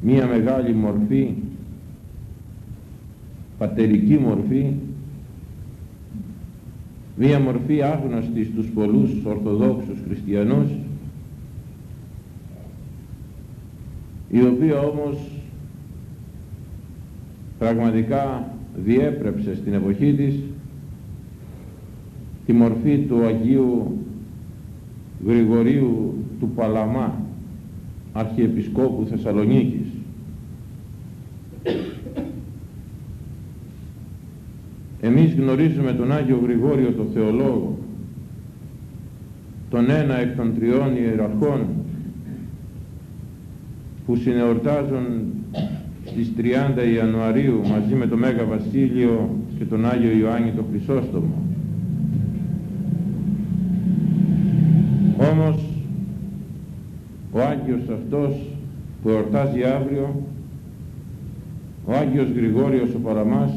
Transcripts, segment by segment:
μία μεγάλη μορφή πατερική μορφή μία μορφή άγνωστη στους πολλούς Ορθοδόξους Χριστιανούς η οποία όμως πραγματικά διέπρεψε στην εποχή της τη μορφή του Αγίου Γρηγορίου του Παλαμά Αρχιεπισκόπου Θεσσαλονίκης εμείς γνωρίζουμε τον Άγιο Γρηγόριο το Θεολόγο τον ένα εκ των τριών ιεραρχών που συνεορτάζουν στις 30 Ιανουαρίου μαζί με τον Μέγα Βασίλειο και τον Άγιο Ιωάννη το Χρυσόστομο. Όμως ο Άγιος αυτός που εορτάζει αύριο, ο Άγιος Γρηγόριος ο Παραμάς,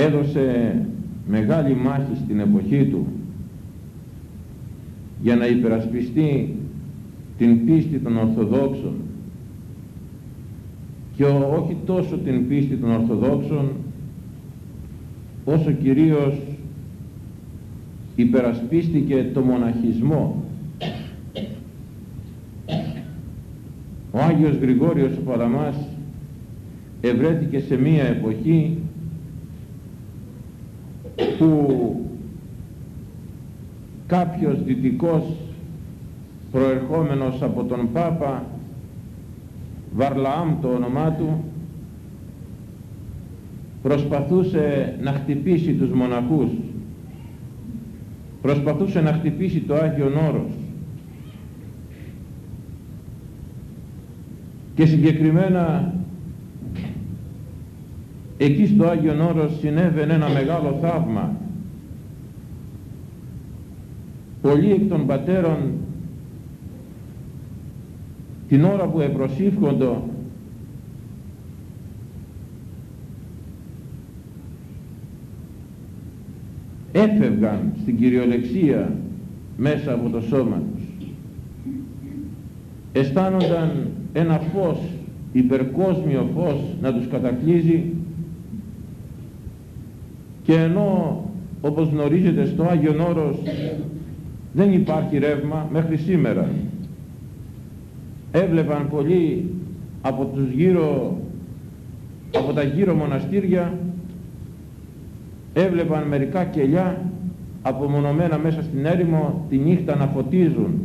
έδωσε μεγάλη μάχη στην εποχή του για να υπερασπιστεί την πίστη των Ορθοδόξων. Και όχι τόσο την πίστη των Ορθοδόξων όσο κυρίως υπερασπίστηκε το μοναχισμό. Ο Άγιος Γρηγόριος ο Παλαμάς ευρέθηκε σε μία εποχή που κάποιος δυτικός προερχόμενος από τον Πάπα Βαρλαάμ το όνομά του προσπαθούσε να χτυπήσει τους μοναχούς προσπαθούσε να χτυπήσει το Άγιον Όρος και συγκεκριμένα εκεί στο Άγιον Όρος συνέβαινε ένα μεγάλο θαύμα. Πολλοί εκ των πατέρων την ώρα που επροσύφχοντο έφευγαν στην κυριολεξία μέσα από το σώμα τους. Αισθάνονταν ένα φως υπερκόσμιο φως να τους κατακλείζει και ενώ όπως γνωρίζετε στο Άγιον Όρος δεν υπάρχει ρεύμα μέχρι σήμερα. Έβλεπαν πολλοί από τους γύρω από τα γύρω μοναστήρια έβλεπαν μερικά κελιά απομονωμένα μέσα στην έρημο τη νύχτα να φωτίζουν.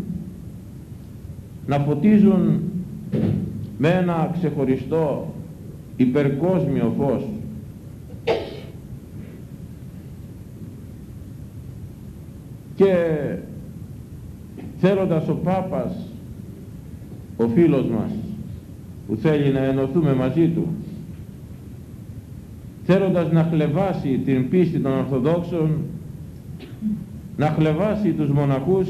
Να φωτίζουν με ένα ξεχωριστό υπερκόσμιο φως και θέλοντας ο Πάπας ο φίλος μας που θέλει να ενωθούμε μαζί του θέλοντας να χλεβάσει την πίστη των Ορθοδόξων να χλεβάσει τους μοναχούς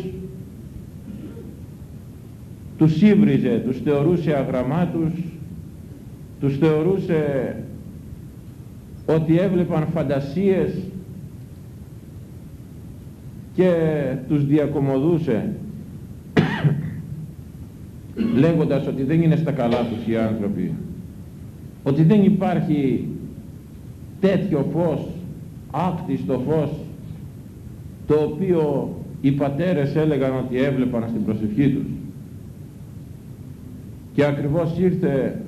τους σύμπριζε, τους θεωρούσε αγραμμάτους τους θεωρούσε ότι έβλεπαν φαντασίες και τους διακομωδούσε λέγοντας ότι δεν είναι στα καλά τους οι άνθρωποι ότι δεν υπάρχει τέτοιο φως άκτιστο φως το οποίο οι πατέρες έλεγαν ότι έβλεπαν στην προσευχή τους. Και ακριβώς ήρθε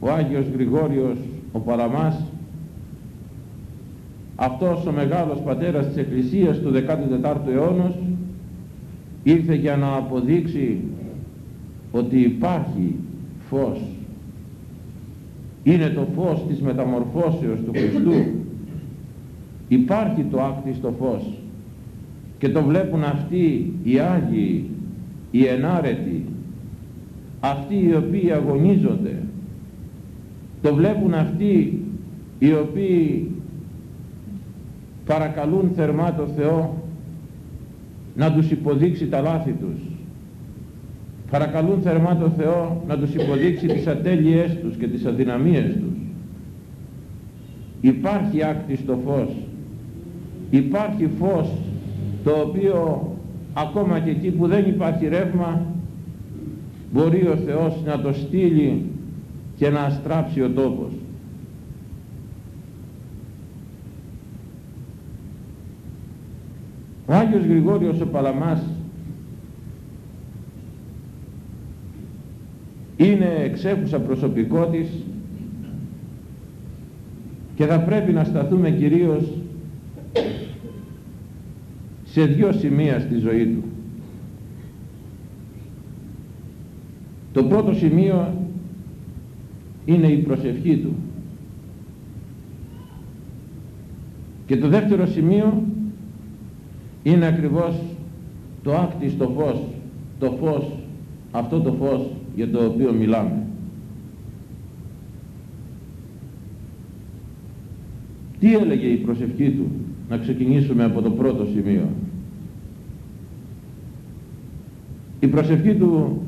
ο Άγιος Γρηγόριος ο Παραμάς αυτός ο μεγάλος πατέρας της Εκκλησίας του 14ου αιώνα ήρθε για να αποδείξει ότι υπάρχει φως. Είναι το φως της μεταμορφώσεως του Χριστού. Υπάρχει το άκτιστο φως. Και το βλέπουν αυτοί οι Άγιοι οι ενάρετοι αυτοί οι οποίοι αγωνίζονται. Το βλέπουν αυτοί οι οποίοι παρακαλούν θερμά το Θεό να τους υποδείξει τα λάθη τους. Παρακαλούν θερμά το Θεό να τους υποδείξει τις ατέλειές τους και τις αδυναμίες τους. Υπάρχει άκτιστο φως. Υπάρχει φως το οποίο ακόμα και εκεί που δεν υπάρχει ρεύμα μπορεί ο Θεός να το στείλει και να αστράψει ο τόπος. Ο Άγιος Γρηγόριος ο Παλαμάς είναι εξέχουσα προσωπικότης και θα πρέπει να σταθούμε κυρίως σε δύο σημεία στη ζωή του. Το πρώτο σημείο είναι η προσευχή του. Και το δεύτερο σημείο είναι ακριβώς το άκτιστο φως, το φως, αυτό το φως για το οποίο μιλάμε. Τι έλεγε η προσευχή του, να ξεκινήσουμε από το πρώτο σημείο. Η προσευχή του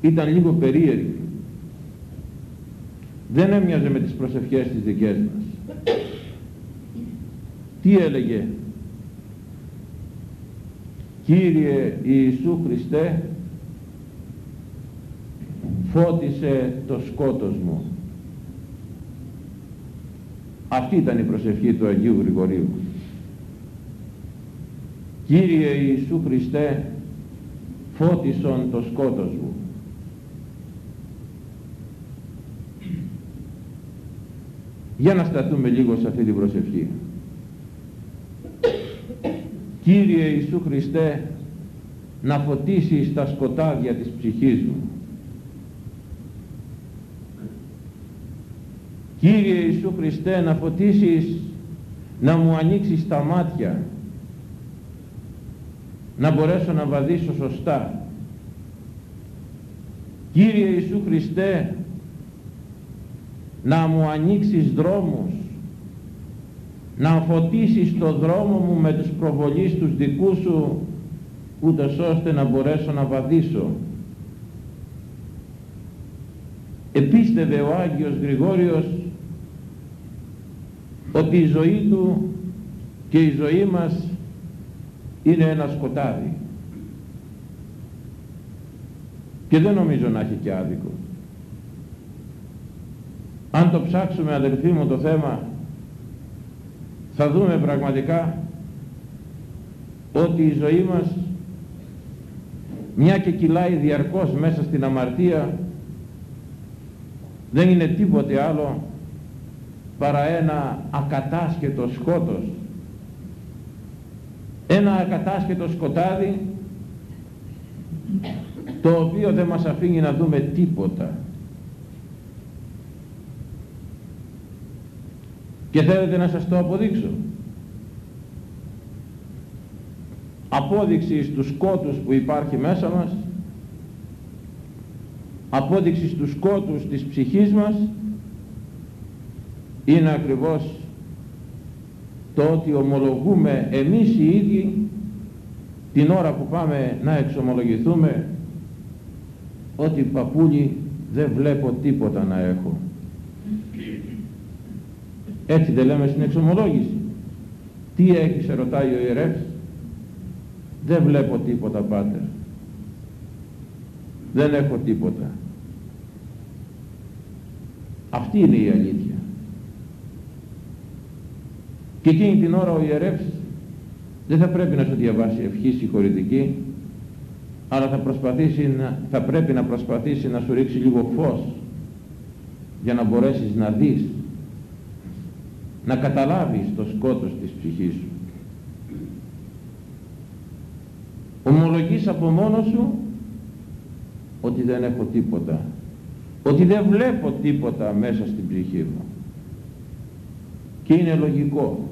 ήταν λίγο περίεργη. Δεν έμοιαζε με τις προσευχές της δικές μας. Τι έλεγε Κύριε Ιησού Χριστέ φώτισε το σκότος μου. Αυτή ήταν η προσευχή του Αγίου Γρηγορίου. Κύριε Ιησού Χριστέ φώτισον το σκότος μου. Για να σταθούμε λίγο σε αυτή την προσευχή. Κύριε Ιησού Χριστέ να φωτίσεις τα σκοτάδια της ψυχής μου. Κύριε Ιησού Χριστέ να φωτίσεις να μου ανοίξεις τα μάτια να μπορέσω να βαδίσω σωστά. Κύριε Ιησού Χριστέ να μου ανοίξεις δρόμους να φωτίσεις το δρόμο μου με τους προβολείς τους δικούς σου ούτως ώστε να μπορέσω να βαδίσω. Επίστευε ο Άγιος Γρηγόριος ότι η ζωή του και η ζωή μας είναι ένα σκοτάδι. Και δεν νομίζω να έχει και άδικο. Αν το ψάξουμε αδελφοί μου το θέμα θα δούμε πραγματικά ότι η ζωή μας μια και κυλάει διαρκώς μέσα στην αμαρτία δεν είναι τίποτε άλλο παρά ένα ακατάσχετο σκότος. Ένα ακατάσχετο σκοτάδι το οποίο δεν μας αφήνει να δούμε τίποτα Και θέλετε να σας το αποδείξω. Απόδειξη στους σκότους που υπάρχει μέσα μας, απόδειξη στους σκότους της ψυχής μας, είναι ακριβώς το ότι ομολογούμε εμείς οι ίδιοι την ώρα που πάμε να εξομολογηθούμε ότι παππούλι δεν βλέπω τίποτα να έχω. Έτσι δεν λέμε στην εξομολόγηση. Τι έχεις ρωτάει ο ιερεύς. Δεν βλέπω τίποτα πάτερ. Δεν έχω τίποτα. Αυτή είναι η αλήθεια. Και εκείνη την ώρα ο ιερεύς δεν θα πρέπει να σου διαβάσει ευχής συγχωρητική αλλά θα, προσπαθήσει να, θα πρέπει να προσπαθήσει να σου ρίξει λίγο φως για να μπορέσεις να δεις να καταλάβεις το σκότος της ψυχής σου. Ομολογείς από μόνο σου ότι δεν έχω τίποτα. Ότι δεν βλέπω τίποτα μέσα στην ψυχή μου. Και είναι λογικό.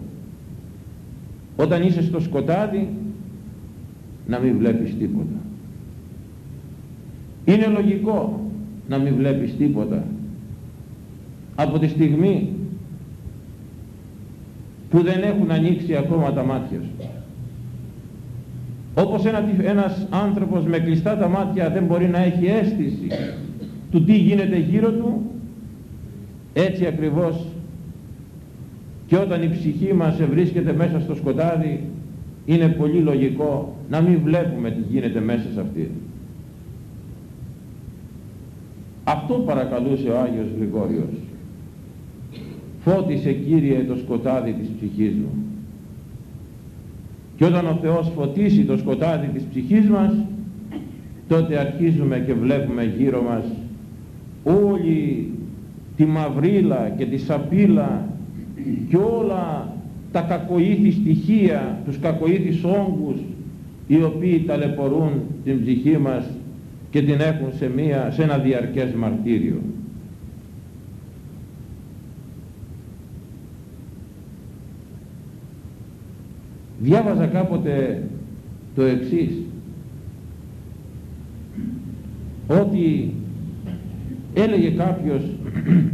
Όταν είσαι στο σκοτάδι να μην βλέπεις τίποτα. Είναι λογικό να μην βλέπεις τίποτα. Από τη στιγμή που δεν έχουν ανοίξει ακόμα τα μάτια σου. Όπως ένα, ένας άνθρωπος με κλειστά τα μάτια δεν μπορεί να έχει αίσθηση του τι γίνεται γύρω του, έτσι ακριβώς και όταν η ψυχή μας βρίσκεται μέσα στο σκοτάδι, είναι πολύ λογικό να μην βλέπουμε τι γίνεται μέσα σε αυτή. Αυτό παρακαλούσε ο Άγιος Γρηγόριος. Φώτισε Κύριε το σκοτάδι της ψυχής μου. Και όταν ο Θεός φωτίσει το σκοτάδι της ψυχής μας, τότε αρχίζουμε και βλέπουμε γύρω μας όλη τη μαυρίλα και τη σαπίλα και όλα τα κακοήθη στοιχεία, τους κακοήθης όγκους οι οποίοι ταλαιπωρούν την ψυχή μας και την έχουν σε, μία, σε ένα διαρκές μαρτύριο. Διάβαζα κάποτε το εξής. Ότι έλεγε κάποιος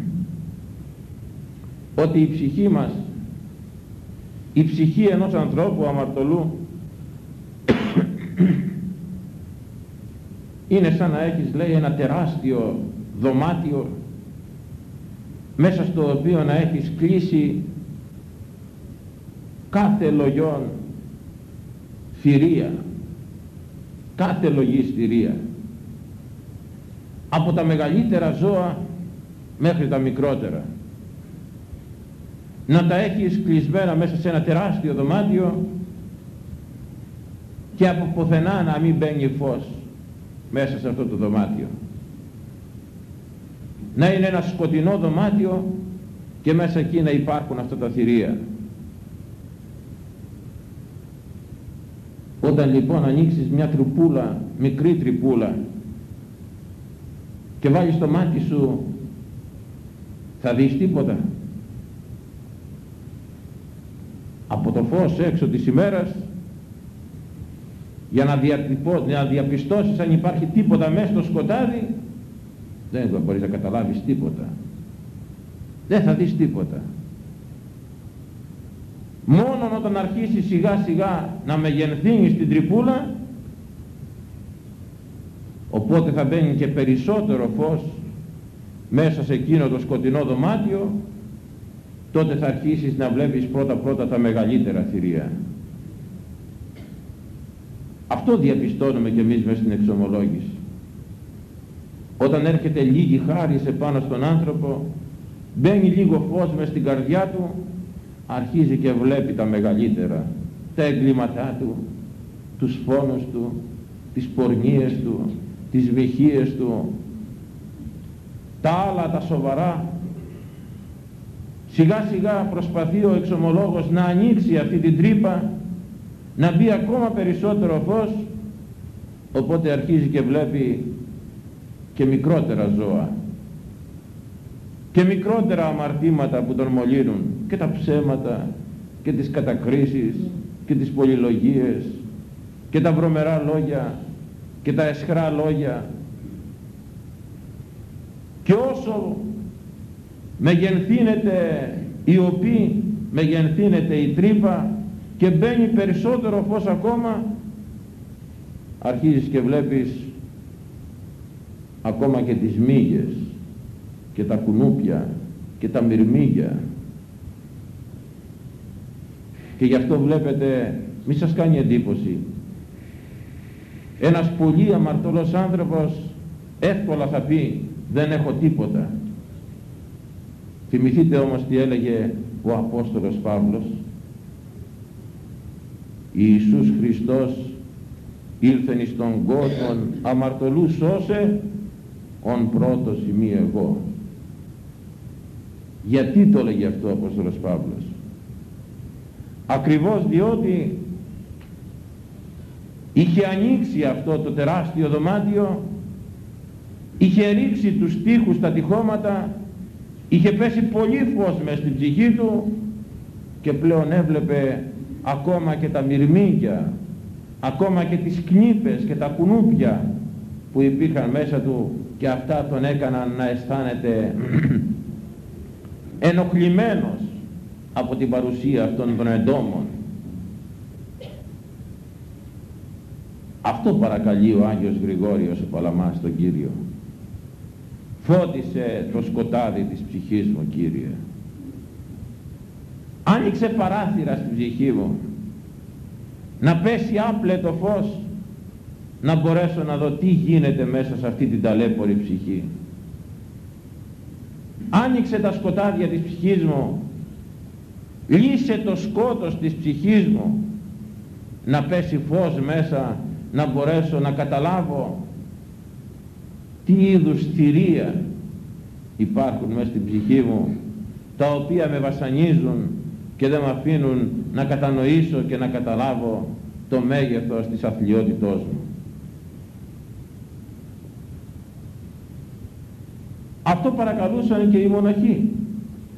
ότι η ψυχή μας η ψυχή ενός ανθρώπου αμαρτωλού είναι σαν να έχεις λέει ένα τεράστιο δωμάτιο μέσα στο οποίο να έχεις κλείσει κάθε λογιόν θηρία κάθε λογής θηρία από τα μεγαλύτερα ζώα μέχρι τα μικρότερα να τα έχεις κλεισμένα μέσα σε ένα τεράστιο δωμάτιο και από πουθενά να μην μπαίνει φως μέσα σε αυτό το δωμάτιο. Να είναι ένα σκοτεινό δωμάτιο και μέσα εκεί να υπάρχουν αυτά τα θηρία. Όταν λοιπόν ανοίξεις μια τρυπούλα, μικρή τρυπούλα και βάλεις το μάτι σου θα δεις τίποτα. Από το φως έξω της ημέρας για να, διατυπώ, να διαπιστώσεις αν υπάρχει τίποτα μέσα στο σκοτάδι δεν θα μπορείς να καταλάβεις τίποτα δεν θα δεις τίποτα μόνο όταν αρχίσει σιγά σιγά να μεγενθύνεις την τρυπούλα οπότε θα μπαίνει και περισσότερο φως μέσα σε εκείνο το σκοτεινό δωμάτιο τότε θα αρχίσεις να βλέπεις πρώτα πρώτα τα μεγαλύτερα θηρία αυτό διαπιστώνουμε και εμείς μέσα στην εξομολόγηση. Όταν έρχεται λίγη χάρη σε πάνω στον άνθρωπο, μπαίνει λίγο φως μες στην καρδιά του, αρχίζει και βλέπει τα μεγαλύτερα, τα εγκλήματά του, τους φόνους του, τις πορνίες του, τις βυχίες του, τα άλλα τα σοβαρά. Σιγά σιγά προσπαθεί ο εξομολόγος να ανοίξει αυτή την τρύπα να μπει ακόμα περισσότερο φως οπότε αρχίζει και βλέπει και μικρότερα ζώα και μικρότερα αμαρτήματα που τον μολύνουν και τα ψέματα και τις κατακρίσεις και τις πολυλογίες και τα βρωμερά λόγια και τα εσχρά λόγια. Και όσο μεγενθύνεται η οπή μεγενθύνεται η τρύπα και μπαίνει περισσότερο φως ακόμα αρχίζεις και βλέπεις ακόμα και τις μύγες και τα κουνούπια και τα μυρμήγια και γι' αυτό βλέπετε μη σας κάνει εντύπωση. Ένας πολύ αμαρτωλός άνθρωπος εύκολα θα πει δεν έχω τίποτα θυμηθείτε όμως τι έλεγε ο Απόστολος Παύλος. Ιησούς Χριστός ήλθεν εις τον κόσμο αμαρτωλούς σώσε ον πρώτος ημί εγώ γιατί το λέγει αυτό ο Απόστολος Παύλος; Ακριβώς διότι είχε ανοίξει αυτό το τεράστιο δωμάτιο είχε ρίξει τους τείχους στα τυχώματα είχε πέσει πολύ φως μες στην ψυχή του και πλέον έβλεπε ακόμα και τα μυρμήγκια, ακόμα και τις κνήπες και τα κουνούπια που υπήρχαν μέσα του και αυτά τον έκαναν να αισθάνεται ενοχλημένος από την παρουσία αυτών των εντόμων. Αυτό παρακαλεί ο Άγιος Γρηγόριος ο Παλαμάς τον Κύριο. Φώτισε το σκοτάδι της ψυχής μου Κύριε. Άνοιξε παράθυρα στην ψυχή μου. Να πέσει άπλετο φως. Να μπορέσω να δω τι γίνεται μέσα σε αυτή την ταλέπορη ψυχή. Άνοιξε τα σκοτάδια της ψυχής μου λύσε το σκότος της ψυχής μου να πέσει φως μέσα να μπορέσω να καταλάβω τι είδους θηρία υπάρχουν μέσα στην ψυχή μου τα οποία με βασανίζουν και δεν με αφήνουν να κατανοήσω και να καταλάβω το μέγεθος της αθλειότητός μου. Αυτό παρακαλούσαν και οι μοναχοί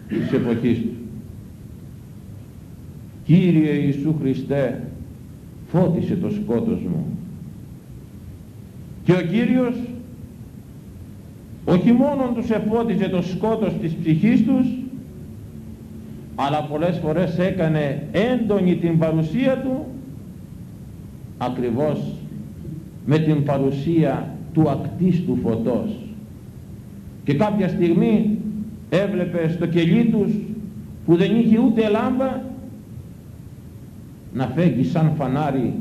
της εποχής τους. Κύριε Ιησού Χριστέ, φώτισε το σκότος μου. Και ο Κύριος όχι μόνο τους εφώτιζε το σκότος της ψυχής τους, αλλά πολλές φορές έκανε έντονη την παρουσία του ακριβώς με την παρουσία του ακτίστου φωτός και κάποια στιγμή έβλεπε στο κελί τους που δεν είχε ούτε λάμπα να φέγγει σαν φανάρι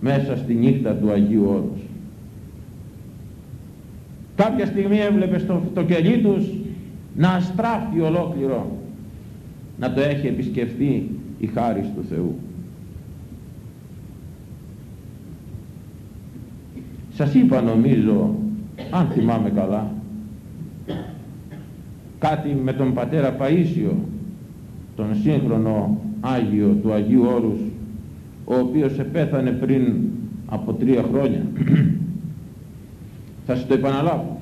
μέσα στη νύχτα του Αγίου Όρους. Κάποια στιγμή έβλεπες στο το κελί τους να αστράφει ολόκληρο να το έχει επισκεφθεί η χάρη του Θεού. Σας είπα νομίζω, αν θυμάμαι καλά, κάτι με τον πατέρα Παΐσιο, τον σύγχρονο Άγιο του Αγίου Όρους, ο οποίος επέθανε πριν από τρία χρόνια. Θα σας το επαναλάβω.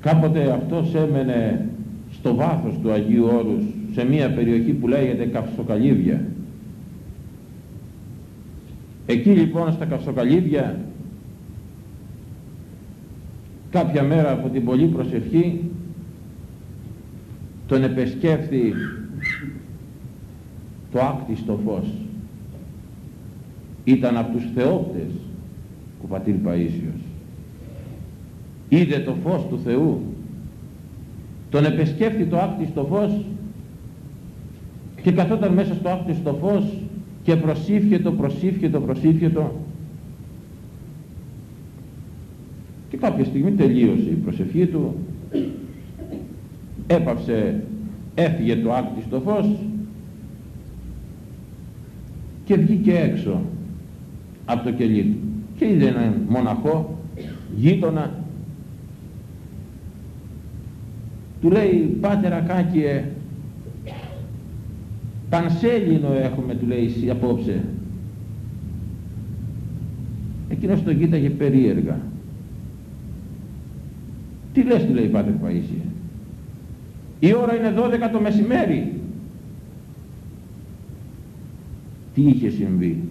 Κάποτε αυτός έμενε στο βάθος του Αγίου Όρους σε μια περιοχή που λέγεται Καυσοκαλύβια. Εκεί λοιπόν στα Καυσοκαλύβια κάποια μέρα από την πολλή προσευχή τον επεσκέφθη το άκτιστο φως. Ήταν από τους θεόπτες ο πατήρ Παΐσιος. Είδε το φως του Θεού. Τον επεσκέφθη το άκτιστο φως και καθόταν μέσα στο άκτιστο φως και προσήφιετο, προσήφιετο, προσήφιετο και κάποια στιγμή τελείωσε η προσευχή του έπαυσε έφυγε το άκτιστο φως και βγήκε έξω από το κελί του. Και είδε έναν μοναχό γείτονα του λέει πάτερ Ακάκιε πανσέλινο έχουμε του λέει απόψε εκείνος τον κοίταγε περίεργα. Τι λες του λέει πάτερ Παΐσιε η ώρα είναι 12 το μεσημέρι τι είχε συμβεί;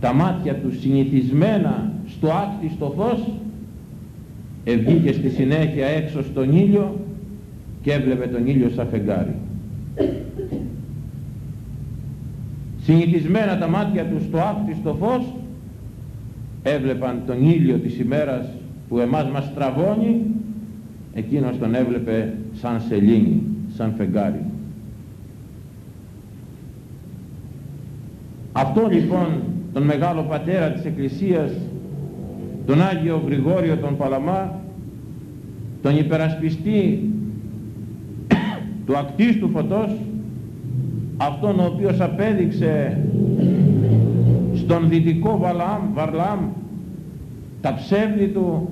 Τα μάτια τους συνηθισμένα στο άκτιστο φως ευγήκε στη συνέχεια έξω στον ήλιο και έβλεπε τον ήλιο σαν φεγγάρι. Συνηθισμένα τα μάτια τους στο άκτιστο φως έβλεπαν τον ήλιο της ημέρας που εμάς μας τραβώνει εκείνος τον έβλεπε σαν σελήνη, σαν φεγγάρι. Αυτό λοιπόν τον μεγάλο πατέρα της Εκκλησίας τον Άγιο Γρηγόριο τον Παλαμά τον υπερασπιστή του ακτίστου φωτός αυτόν ο οποίος απέδειξε στον δυτικό Βαλάμ, Βαρλάμ τα ψεύδη του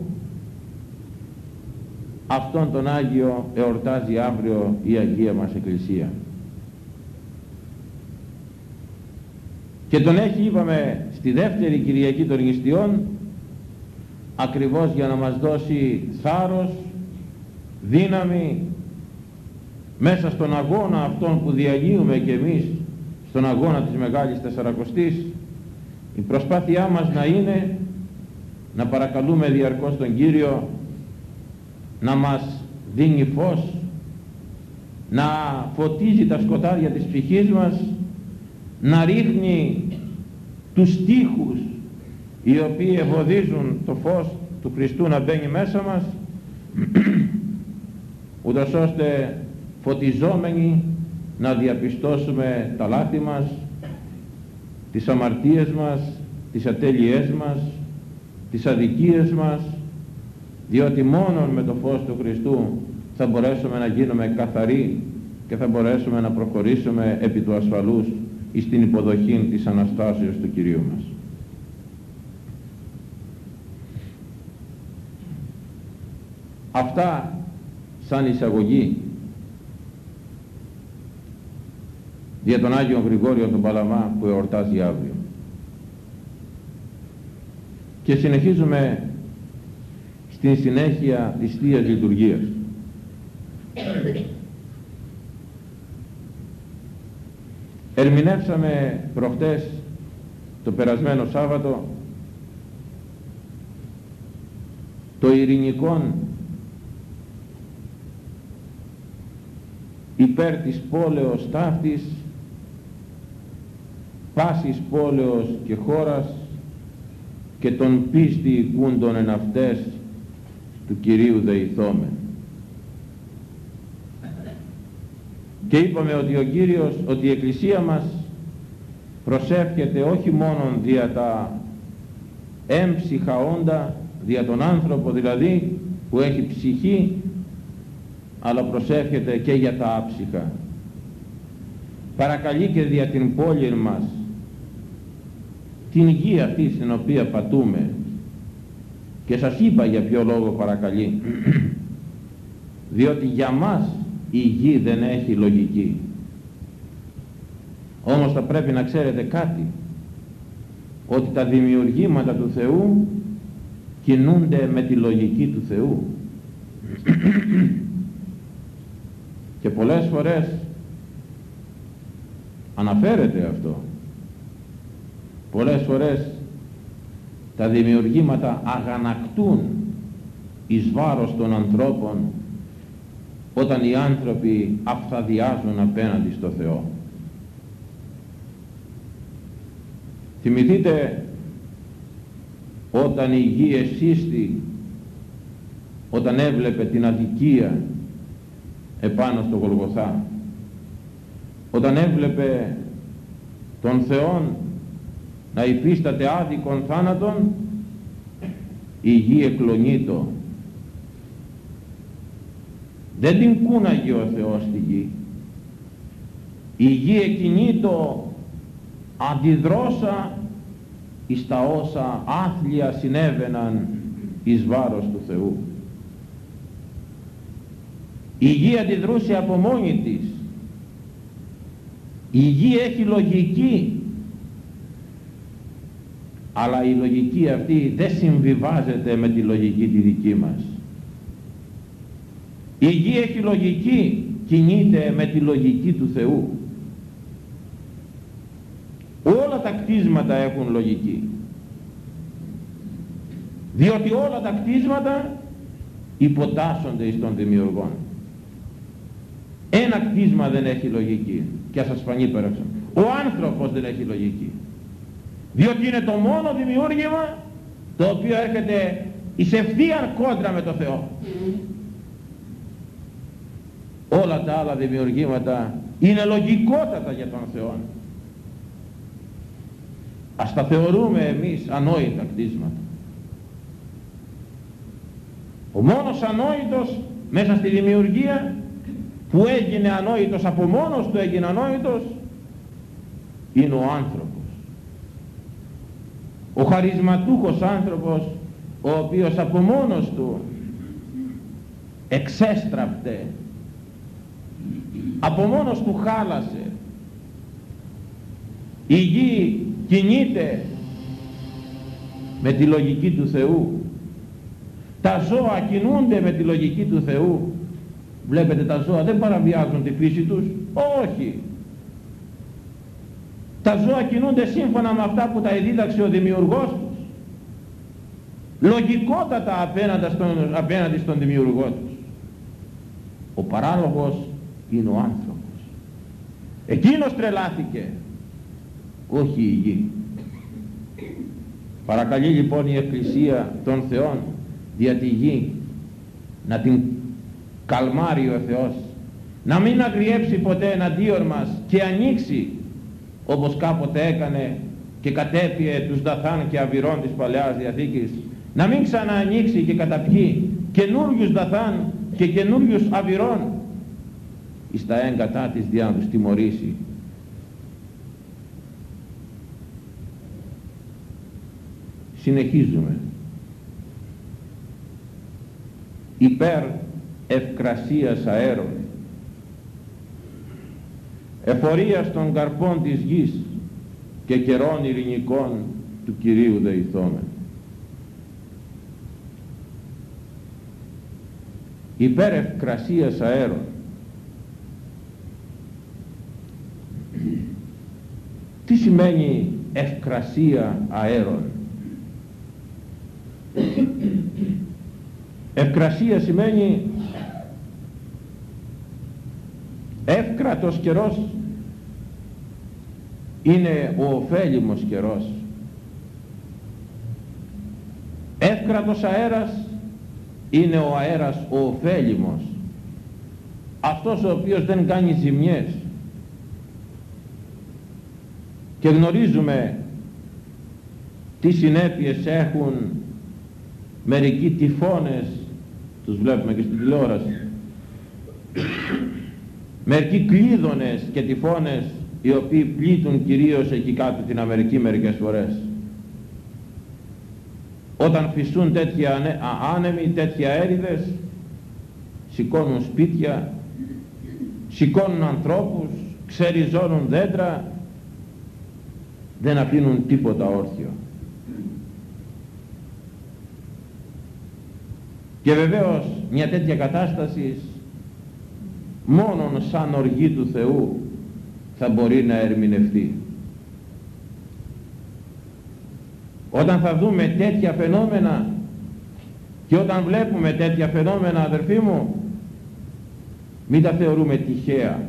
αυτόν τον Άγιο εορτάζει αύριο η Αγία μας Εκκλησία. Και τον έχει είπαμε στη δεύτερη Κυριακή των Νηστιών ακριβώς για να μας δώσει θάρρος, δύναμη μέσα στον αγώνα αυτόν που διαλύουμε και εμείς στον αγώνα της Μεγάλης Τεσσαρακοστής η προσπάθειά μας να είναι να παρακαλούμε διαρκώς τον Κύριο να μας δίνει φως να φωτίζει τα σκοτάδια της ψυχής μας να ρίχνει τους τείχους οι οποίοι εμποδίζουν το φως του Χριστού να μπαίνει μέσα μας ούτως ώστε φωτιζόμενοι να διαπιστώσουμε τα λάθη μας τις αμαρτίες μας τις ατέλειές μας τις αδικίες μας διότι μόνο με το φως του Χριστού θα μπορέσουμε να γίνουμε καθαροί και θα μπορέσουμε να προχωρήσουμε επί του ασφαλούς στην υποδοχή της Αναστάσεως του Κυρίου μας. Αυτά σαν εισαγωγή για τον Άγιο Γρηγόριο τον Παλαμά που εορτάζει αύριο. Και συνεχίζουμε στην συνέχεια της Θείας Λειτουργίας. Ερμηνεύσαμε προχτές το περασμένο Σάββατο το ειρηνικό υπέρ της πόλεως ταύτης πάσης πόλεως και χώρας και τον πίστη οικούντων εν αυτές του Κυρίου Δεϊθόμεν. Και είπαμε ότι ο Κύριος, ότι η Εκκλησία μας προσεύχεται όχι μόνο δια τα έμψυχα όντα, δια τον άνθρωπο δηλαδή που έχει ψυχή, αλλά προσεύχεται και για τα άψυχα. Παρακαλεί και δια την πόλη μας την γη αυτή στην οποία πατούμε και σας είπα για ποιο λόγο παρακαλεί. Διότι για μας η γη δεν έχει λογική. Όμως θα πρέπει να ξέρετε κάτι. Ότι τα δημιουργήματα του Θεού κινούνται με τη λογική του Θεού. Και πολλές φορές αναφέρεται αυτό. Πολλές φορές τα δημιουργήματα αγανακτούν εις βάρος των ανθρώπων όταν οι άνθρωποι αυθαδιάζουν απέναντι στο Θεό. Θυμηθείτε όταν η γη εσύστη όταν έβλεπε την αδικία επάνω στο Γολγοθά όταν έβλεπε τον Θεόν να υφίσταται άδικον θάνατον η γη εκλονίτο δεν την κούναγε ο Θεός στη γη. Η γη εκινήτω αντιδρώσα εις τα όσα άθλια συνέβαιναν εις βάρος του Θεού. Η γη αντιδρούσε από μόνη της. Η γη έχει λογική αλλά η λογική αυτή δεν συμβιβάζεται με τη λογική τη δική μας. Η γη έχει λογική κινείται με τη λογική του Θεού. Όλα τα κτίσματα έχουν λογική. Διότι όλα τα κτίσματα υποτάσσονται εις τον δημιουργών ένα κτίσμα δεν έχει λογική. Και ας σας φανεί πέρα ο άνθρωπος δεν έχει λογική διότι είναι το μόνο δημιούργημα το οποίο έρχεται εις ευθεία κόντρα με το Θεό. Όλα τα άλλα δημιουργήματα είναι λογικότατα για τον Θεό. Ας τα θεωρούμε εμείς ανόητα κτίσματα. Ο μόνος ανόητος μέσα στη δημιουργία που έγινε ανόητος από μόνος του έγινε ανόητος είναι ο άνθρωπος ο χαρισματούχος άνθρωπος ο οποίος από μόνος του εξέστραπτε από μόνος του χάλασε. Η γη κινείται με τη λογική του Θεού. Τα ζώα κινούνται με τη λογική του Θεού. Βλέπετε τα ζώα δεν παραβιάζουν τη φύση τους. Όχι τα ζώα κινούνται σύμφωνα με αυτά που τα εδίδαξε ο δημιουργός τους. Λογικότατα απέναντι στον, απέναντι στον δημιουργό τους. Ο παράλογος είναι ο άνθρωπος. Εκείνος τρελάθηκε. Όχι η γη. Παρακαλεί λοιπόν η Εκκλησία των Θεών δια τη γη να την καλμάρει ο Θεός να μην αγριέψει ποτέ εναντίον μας και ανοίξει όπως κάποτε έκανε και κατέπιε τους Δαθάν και Αβυρών της Παλαιάς Διαθήκης να μην ξαναανοίξει και καταπιεί καινούριους δαθάν και καινούριους αβυρών εις τα έγκατά της διά να τους τιμωρήσει. Συνεχίζουμε. Υπέρ ευκρασίας αέρων εφορίας των καρπών της γης και καιρών ειρηνικών του Κυρίου δεηθόμεν υπέρ ευκρασίας αέρων τι σημαίνει ευκρασία αέρων; Ευκρασία σημαίνει εύκρατος καιρός. Είναι ο ωφέλιμος καιρός. Εύκρατος αέρας είναι ο αέρας ο ωφέλιμος. Αυτός ο οποίος δεν κάνει ζημιές. Και γνωρίζουμε τι συνέπειες έχουν μερικοί τυφώνες. Τους βλέπουμε και στην τηλεόραση μερικοί κλείδωνες και τυφώνες οι οποίοι πλήττουν κυρίως εκεί κάτω την Αμερική μερικές φορές. Όταν φυσούν τέτοια άνεμοι, τέτοια έρηδες σηκώνουν σπίτια σηκώνουν ανθρώπους ξεριζώνουν δέντρα δεν αφήνουν τίποτα όρθιο. Και βεβαίως μια τέτοια κατάσταση μόνον σαν οργή του Θεού θα μπορεί να ερμηνευτεί. Όταν θα δούμε τέτοια φαινόμενα και όταν βλέπουμε τέτοια φαινόμενα αδερφοί μου μην τα θεωρούμε τυχαία.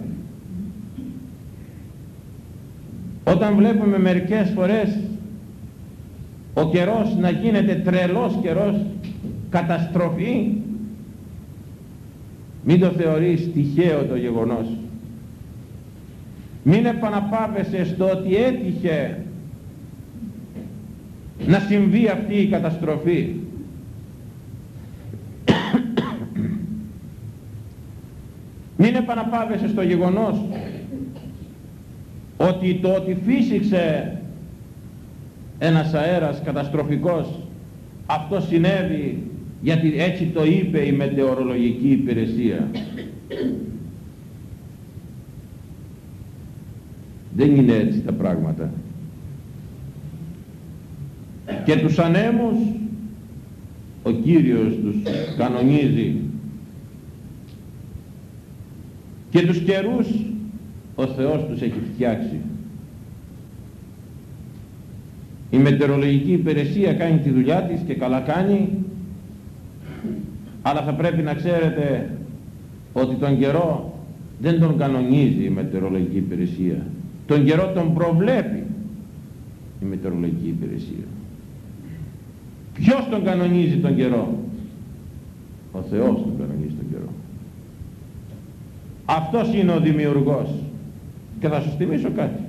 Όταν βλέπουμε μερικές φορές ο καιρός να γίνεται τρελός καιρός καταστροφή μην το θεωρείς τυχαίο το γεγονός. Μην επαναπάβεσαι στο ότι έτυχε να συμβεί αυτή η καταστροφή. Μην επαναπάβεσαι στο γεγονός ότι το ότι φύσηξε ένας αέρας καταστροφικός αυτό συνέβη γιατί έτσι το είπε η μετεωρολογική υπηρεσία. Δεν είναι έτσι τα πράγματα. Και τους ανέμους ο Κύριος τους κανονίζει. Και τους καιρούς ο Θεός τους έχει φτιάξει. Η μετεωρολογική υπηρεσία κάνει τη δουλειά της και καλά κάνει αλλά θα πρέπει να ξέρετε ότι τον καιρό δεν τον κανονίζει η μετεωρολογική υπηρεσία. Τον καιρό τον προβλέπει η μετεωρολογική υπηρεσία. Ποιος τον κανονίζει τον καιρό; Ο Θεός τον κανονίζει τον καιρό. Αυτός είναι ο δημιουργός. Και θα σας θυμίσω κάτι.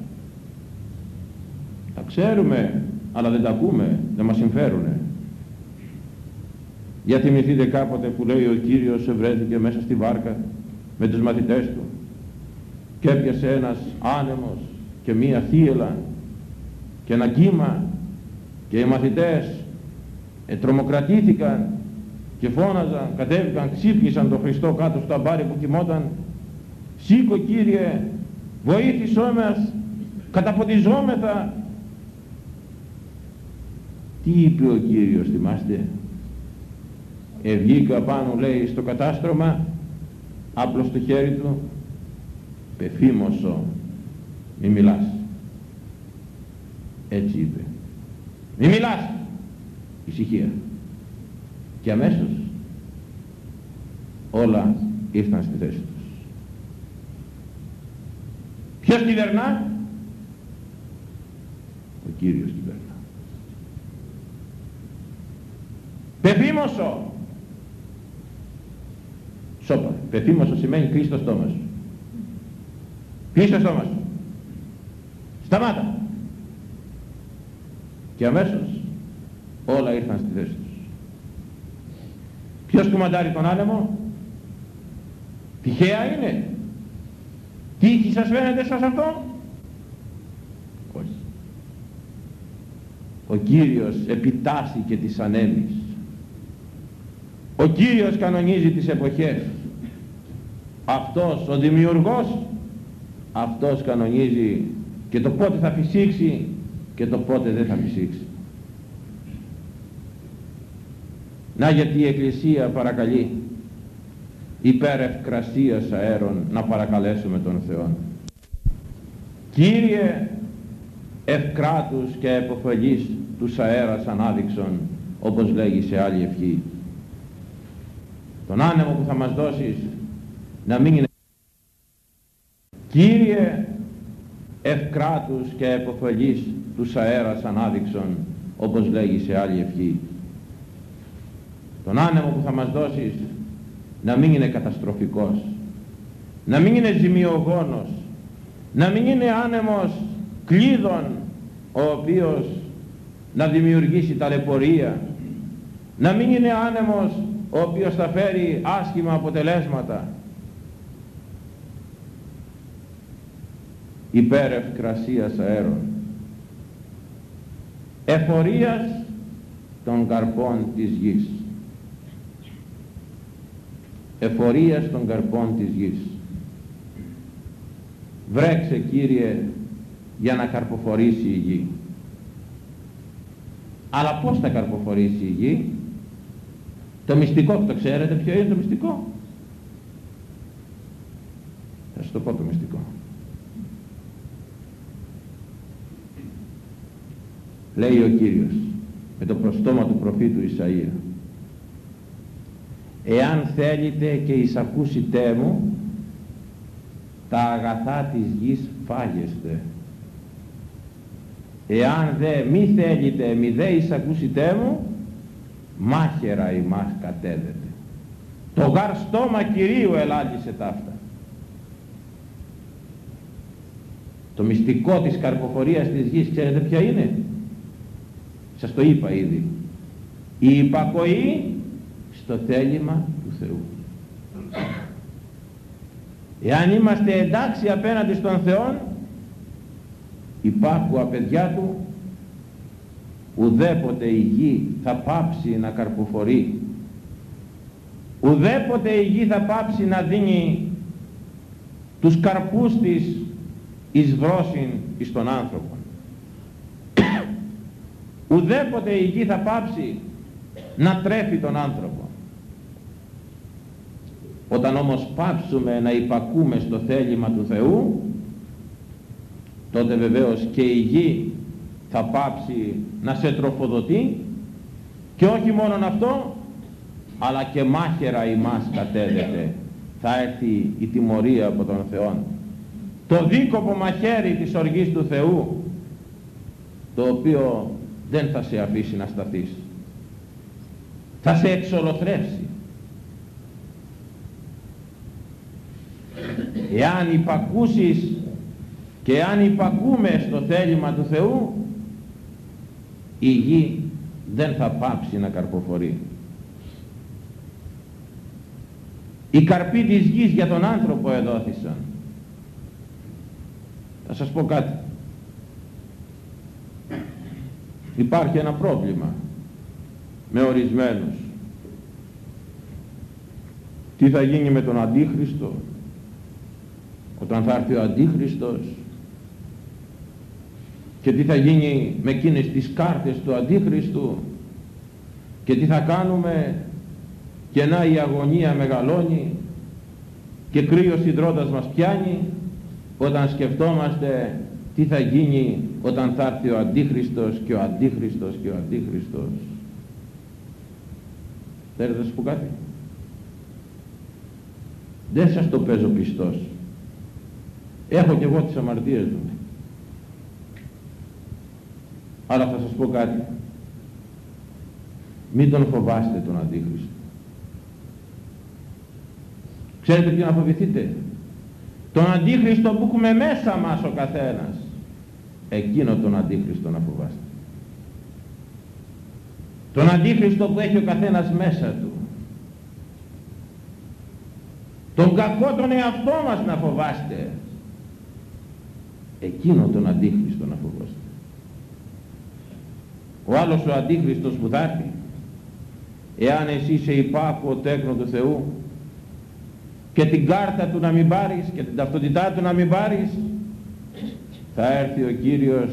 Τα ξέρουμε αλλά δεν τα ακούμε δεν μας συμφέρουνε για θυμηθείτε κάποτε που λέει ο Κύριος βρέθηκε μέσα στη βάρκα με τους μαθητές του και έπιασε ένας άνεμος και μία θύελα και ένα κύμα και οι μαθητές τρομοκρατήθηκαν και φώναζαν, κατέβηκαν, ξύπνησαν τον Χριστό κάτω στο αμπάρι που κοιμόταν. Σήκω Κύριε βοήθησό μας καταποντιζόμεθα τι είπε ο Κύριος θυμάστε; Ευγήκα πάνω λέει στο κατάστρωμα άπλος το χέρι του πεφήμωσο μη μιλάς έτσι είπε. Μη μιλάς ησυχία και αμέσως όλα ήρθαν στη θέση τους. Ποιος κυβερνά; Ο Κύριος κυβερνά πεφήμωσο Σώπα. Πεθύμωσο σημαίνει κλείσει το στόμα σου. Κλείσει το στόμα σου. Σταμάτα. Και αμέσως όλα ήρθαν στη θέση τους. Ποιος κουμαντάρει τον άνεμο; Τυχαία είναι. Τύχη σας φαίνεται σας αυτό. Όχι. Ο Κύριος επιτάσσει τις ανέμεις. Ο Κύριος κανονίζει τις εποχές. Αυτός ο δημιουργός, αυτός κανονίζει και το πότε θα φυσήξει και το πότε δεν θα φυσήξει. Να γιατί η Εκκλησία παρακαλεί υπέρ ευκρασίας αέρων να παρακαλέσουμε τον Θεό. Κύριε ευκράτους και εποφελής τους αέρας ανάδειξον όπως λέγει σε άλλη ευχή. Τον άνεμο που θα μας δώσεις να μην είναι Κύριε ευκράτους και εποφελής τους αέρας ανάδειξον όπως λέγει σε άλλη ευχή. Τον άνεμο που θα μας δώσεις να μην είναι καταστροφικός, να μην είναι ζημιογόνος, να μην είναι άνεμος κλείδων ο οποίος να δημιουργήσει ταλαιπωρία, να μην είναι άνεμος ο οποίος θα φέρει άσχημα αποτελέσματα. Υπέρ ευκρασίας αέρων. Εφορίας των καρπών της γης εφορίας των καρπών της γης. Βρέξε Κύριε για να καρποφορήσει η γη. Αλλά πώς θα καρποφορήσει η γη; Το μυστικό το ξέρετε ποιο είναι το μυστικό; Θα σου το πω το μυστικό. Λέει ο Κύριος με το προστόμα του προφήτου Ισαΐα. Εάν θέλετε και εισακούσετε μου τα αγαθά της γης φάγεστε. Εάν δε μη θέλετε μη δε εισακούσετε μου μάχερα ημάς κατέδετε το γαρ στόμα Κυρίου ελάλησε ταύτα το μυστικό της καρποφορίας της γης ξέρετε ποια είναι; Σας το είπα ήδη η υπακοή στο θέλημα του Θεού. Εάν είμαστε εντάξει απέναντι στον Θεό, υπάκουα παιδιά του, ουδέποτε η γη θα πάψει να καρποφορεί, ουδέποτε η γη θα πάψει να δίνει τους καρπούς της εις βρόσιν εις τον άνθρωπο. Ουδέποτε η γη θα πάψει να τρέφει τον άνθρωπο. Όταν όμως πάψουμε να υπακούμε στο θέλημα του Θεού, τότε βεβαίως και η γη θα πάψει να σε τροφοδοτεί και όχι μόνον αυτό, αλλά και μάχερα ημάς κατέδεται. Θα έρθει η τιμωρία από τον Θεό. Το δίκοπο μαχαίρι της οργής του Θεού, το οποίο δεν θα σε αφήσει να σταθείς. Θα σε εξολοθρεύσει. εάν υπακούσεις και εάν υπακούμε στο θέλημα του Θεού η γη δεν θα πάψει να καρποφορεί οι καρποί της γης για τον άνθρωπο εδόθησαν θα σας πω κάτι υπάρχει ένα πρόβλημα με ορισμένους. Τι θα γίνει με τον Αντίχριστο όταν θα έρθει ο Αντίχριστος; Και τι θα γίνει με εκείνες τις κάρτες του Αντίχριστου; Και τι θα κάνουμε; Και να η αγωνία μεγαλώνει και κρύος συντρώντας μας πιάνει όταν σκεφτόμαστε τι θα γίνει όταν θα έρθει ο Αντίχριστος και ο Αντίχριστος και ο Αντίχριστος θέλετε να σας πω κάτι; Δεν σας το παίζω πιστός Έχω και εγώ τις αμαρτίες μου. Αλλά θα σας πω κάτι. Μην τον φοβάστε τον Αντίχριστο. Ξέρετε ποιο να φοβηθείτε; Τον Αντίχριστο που έχουμε μέσα μας ο καθένας. Εκείνο τον Αντίχριστο να φοβάστε. Τον Αντίχριστο που έχει ο καθένας μέσα του. τον κακό τον εαυτό μας να φοβάστε εκείνο τον αντίχριστο να φοβάστε ο άλλος ο αντίχριστος που θα έρθει εάν εσύ είσαι υπάκουο τέκνο του Θεού και την κάρτα του να μην πάρεις και την ταυτότητά του να μην πάρεις θα έρθει ο Κύριος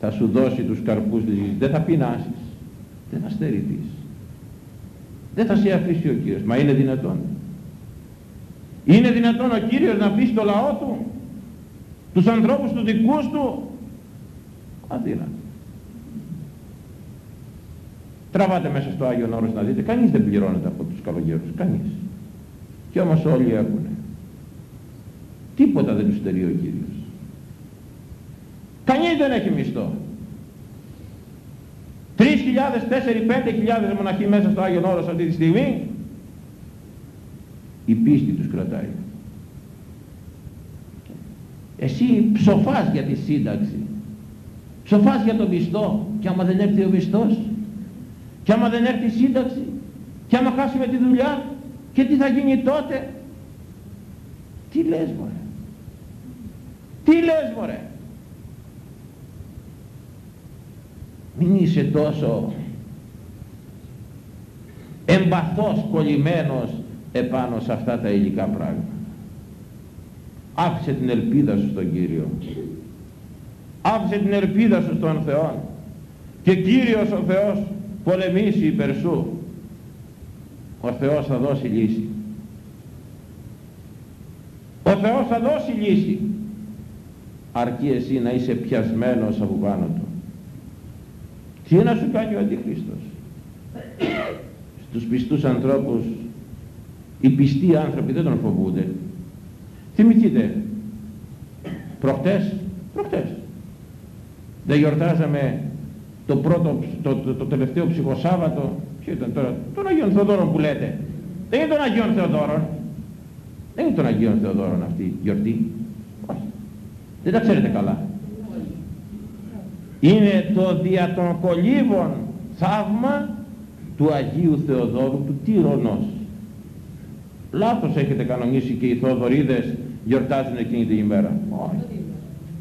θα σου δώσει τους καρπούς της γης δεν θα πεινάσεις δεν θα στερηθείς. Δεν θα σε αφήσει ο Κύριος μα είναι δυνατόν. Είναι δυνατόν ο Κύριος να αφήσει το λαό του τους ανθρώπους τους δικούς του. Αδύνατο. Τραβάτε μέσα στο Άγιο Όρος να δείτε. Κανείς δεν πληρώνεται από τους καλογέρους. Κανείς. Και όμως όλοι έχουν τίποτα δεν τους στερεί ο Κύριος. Κανείς δεν έχει μισθό. 3.000, 4.000, 5.000 μοναχοί μέσα στο Άγιο Όρος αυτή τη στιγμή. Η πίστη τους κρατάει. Εσύ ψοφάς για τη σύνταξη. Ψοφάς για το μισθό. Και άμα δεν έρθει ο μισθός και άμα δεν έρθει η σύνταξη και άμα χάσουμε τη δουλειά και τι θα γίνει τότε; Τι λες μωρέ; Τι λες μωρέ; Μην είσαι τόσο εμπαθός κολλημένος επάνω σε αυτά τα υλικά πράγματα. Άφησε την ελπίδα σου στον Κύριο. Άφησε την ελπίδα σου στον Θεό. Και Κύριος ο Θεός πολεμήσει υπέρ σου. Ο Θεός θα δώσει λύση. Ο Θεός θα δώσει λύση αρκεί εσύ να είσαι πιασμένος από πάνω του. Τι να σου κάνει ο Αντιχρίστος. Στους πιστούς ανθρώπους οι πιστοί άνθρωποι δεν τον φοβούνται. Θυμηθείτε προχτές προχτές δεν γιορτάζαμε το, πρώτο, το, το, το τελευταίο ψυχοσάββατο. Ποιο ήταν τώρα τον Αγίον Θεοδόρων που λέτε. Δεν είναι τον Αγίον Θεοδόρων. Δεν είναι τον Αγίον Θεοδόρων αυτή η γιορτή. όχι δεν τα ξέρετε καλά. Είναι το δια των κολύβων θαύμα του Αγίου Θεοδόρου του Τύρονος. Λάθος έχετε κανονίσει και οι Θεοδωρίδες γιορτάζουν εκείνη την ημέρα. Όχι,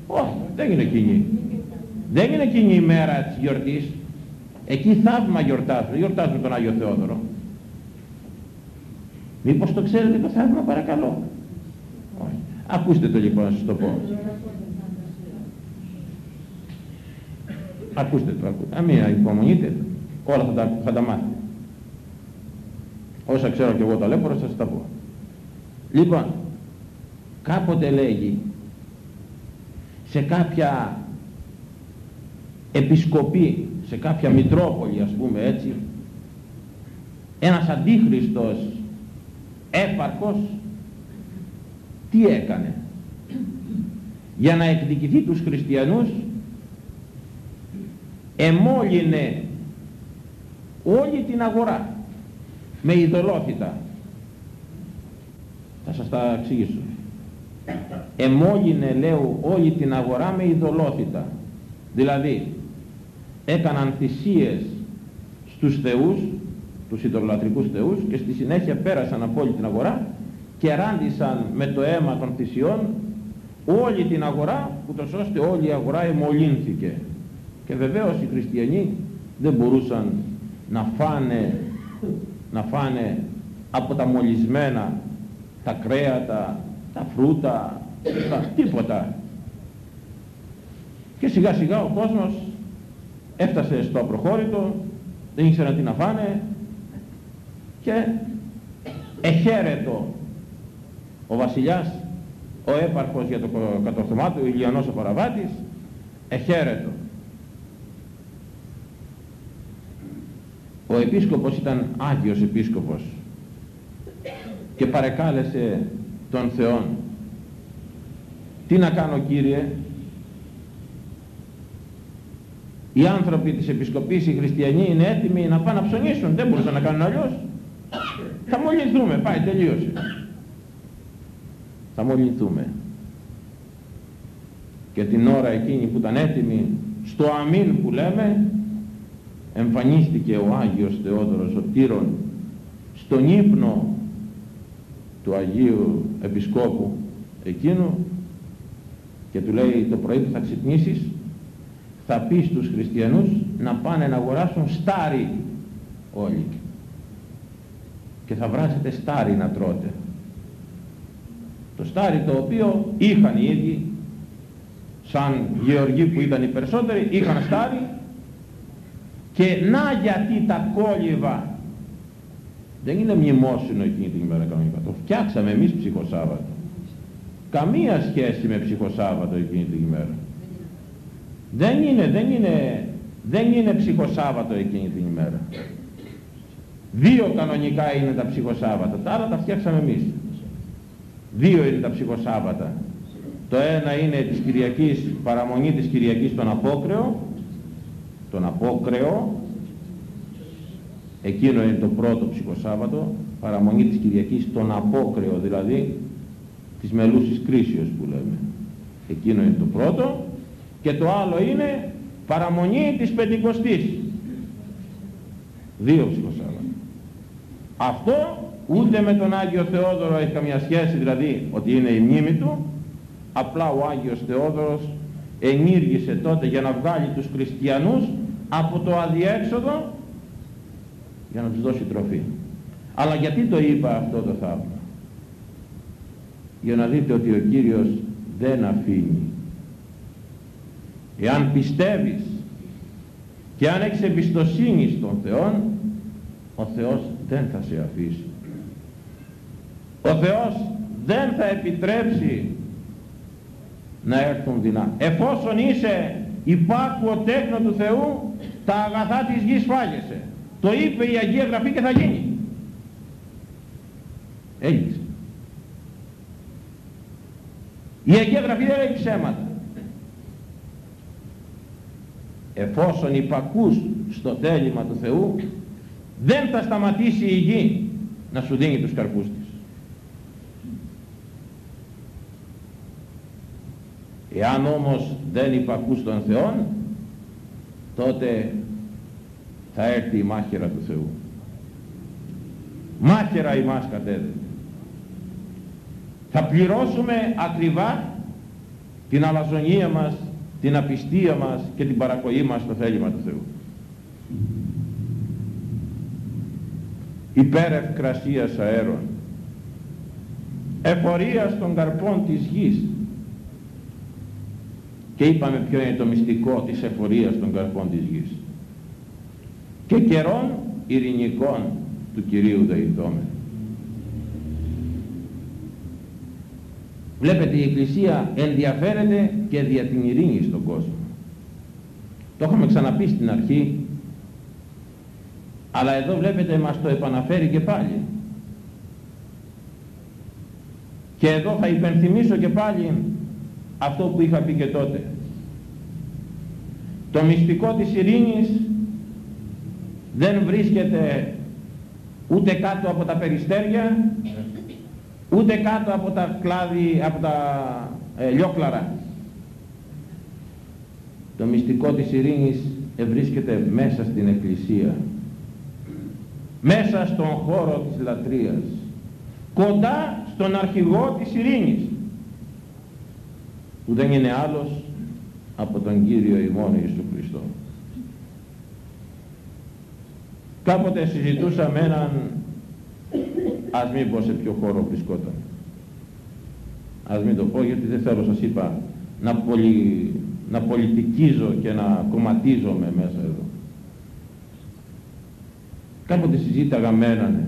όχι δεν είναι εκείνη. Δεν είναι εκείνη η μέρα της γιορτής. Εκεί θαύμα γιορτάζουν γιορτάζουν τον Άγιο Θεόδωρο. Μήπως το ξέρετε το θαύμα παρακαλώ. Όχι. Ακούστε το λοιπόν να σας το πω. Ακούστε το ακούστε α μην υπομονείτε όλα θα τα, θα τα μάθετε όσα ξέρω και εγώ το λέω θα σας τα πω. Λοιπόν κάποτε λέγει σε κάποια επισκοπή σε κάποια Μητρόπολη ας πούμε έτσι ένας αντίχριστος έπαρχος τι έκανε. Για να εκδικηθεί τους χριστιανούς εμόλυνε όλη την αγορά με ειδωλότητα. Θα σας τα εξηγήσω. Εμόλυνε λέω όλη την αγορά με ειδωλότητα. Δηλαδή έκαναν θυσίες στους θεούς, τους ιδωλατρικούς θεούς και στη συνέχεια πέρασαν από όλη την αγορά και ράντισαν με το αίμα των θυσιών όλη την αγορά ούτως ώστε όλη η αγορά εμολύνθηκε. Και βεβαίως οι χριστιανοί δεν μπορούσαν να φάνε να φάνε από τα μολυσμένα τα κρέατα, τα φρούτα, τα, τίποτα. Και σιγά σιγά ο κόσμος έφτασε στο απροχώρητο, δεν ήξεραν τι να φάνε και εχαίρετο ο βασιλιάς, ο έπαρχος για το κατορθωμά του, ο Ηλιανός ο Παραβάτης, εχαίρετο. Ο επίσκοπος ήταν Άγιος επίσκοπος και παρεκάλεσε τον Θεόν. Τι να κάνω Κύριε, οι άνθρωποι της Επισκοπής, οι χριστιανοί είναι έτοιμοι να πάνε να ψωνίσουν, δεν μπορούσαν να κάνουν αλλιώς. Θα μολυνθούμε, πάει, τελείωσε. Θα μολυνθούμε. Και την ώρα εκείνη που ήταν έτοιμοι, στο αμήν που λέμε, εμφανίστηκε ο Άγιος Θεόδωρος, ο Τύρον, στον ύπνο του Αγίου Επισκόπου εκείνου και του λέει το πρωί που θα ξυπνήσεις θα πεις στους χριστιανούς να πάνε να αγοράσουν στάρι όλοι και θα βράσετε στάρι να τρώτε το στάρι το οποίο είχαν οι ίδιοι σαν γεωργοί που ήταν οι περισσότεροι είχαν στάρι. Και να γιατί τα κόλληβα. Δεν είναι μνημόσυνο εκείνη την ημέρα κανονικά. Το φτιάξαμε εμείς ψυχοσάββατο. Καμία σχέση με ψυχοσάββατο εκείνη την ημέρα. Δεν είναι, δεν είναι, δεν είναι ψυχοσάββατο εκείνη την ημέρα. Δύο κανονικά είναι τα ψυχοσάββατα. Τα άλλα τα φτιάξαμε εμείς δύο είναι τα ψυχοσάββατα το ένα είναι της Κυριακής, παραμονή της Κυριακής στον Απόκρεο, τον Απόκρεο, εκείνο είναι το πρώτο ψυχοσάββατο, παραμονή της Κυριακής στον Απόκρεο, δηλαδή της μελούσης κρίσεως που λέμε. Εκείνο είναι το πρώτο και το άλλο είναι παραμονή της Πεντηκοστής. Δύο ψυχοσάββατα. Αυτό ούτε με τον Άγιο Θεόδωρο έχει καμία σχέση, δηλαδή ότι είναι η μνήμη του, απλά ο Άγιος Θεόδωρος ενήργησε τότε για να βγάλει τους χριστιανούς από το αδιέξοδο για να τους δώσει τροφή. Αλλά γιατί το είπα αυτό το θαύμα; Για να δείτε ότι ο Κύριος δεν αφήνει. Εάν πιστεύεις και αν έχεις εμπιστοσύνη στον Θεό, ο Θεός δεν θα σε αφήσει. Ο Θεός δεν θα επιτρέψει να έρθουν δεινά. Εφόσον είσαι υπάκουο τέκνο του Θεού, τα αγαθά της γης φάγεσαι. Το είπε η Αγία Γραφή και θα γίνει. Έγινε. Η Αγία Γραφή δεν λέει ψέματα. Εφόσον υπακούς στο θέλημα του Θεού, δεν θα σταματήσει η γη να σου δίνει τους καρπούς της. Εάν όμως δεν υπακούς τον Θεό, τότε θα έρθει η μάχαιρα του Θεού. Μάχαιρα ημάς κατέδεται. Θα πληρώσουμε ακριβά την αλαζονία μας, την απιστία μας και την παρακοή μας στο θέλημα του Θεού. Υπέρ ευκρασίας αέρων, εφορίας των καρπών της γης, και είπαμε ποιο είναι το μυστικό της εφορίας των καρπών της γης. Και καιρών ειρηνικών του Κυρίου Δεϊδόμε. Βλέπετε η Εκκλησία ενδιαφέρεται και δια την ειρήνη στον κόσμο. Το έχουμε ξαναπεί στην αρχή, αλλά εδώ βλέπετε μας το επαναφέρει και πάλι. Και εδώ θα υπενθυμίσω και πάλι αυτό που είχα πει και τότε. Το μυστικό της ειρήνης δεν βρίσκεται ούτε κάτω από τα περιστέρια, ούτε κάτω από τα κλάδι, από τα ε, λιόκλαρα. Το μυστικό της ειρήνης βρίσκεται μέσα στην Εκκλησία, μέσα στον χώρο της λατρείας, κοντά στον αρχηγό της ειρήνης, που δεν είναι άλλος από τον Κύριο ημών Ιησού Χριστό. Κάποτε συζητούσα με έναν, ας μην πω σε ποιο χώρο βρισκόταν. Ας μην το πω γιατί δεν θέλω σας είπα να, πολι, να πολιτικίζω και να κομματίζομαι μέσα εδώ. Κάποτε συζήταγα με έναν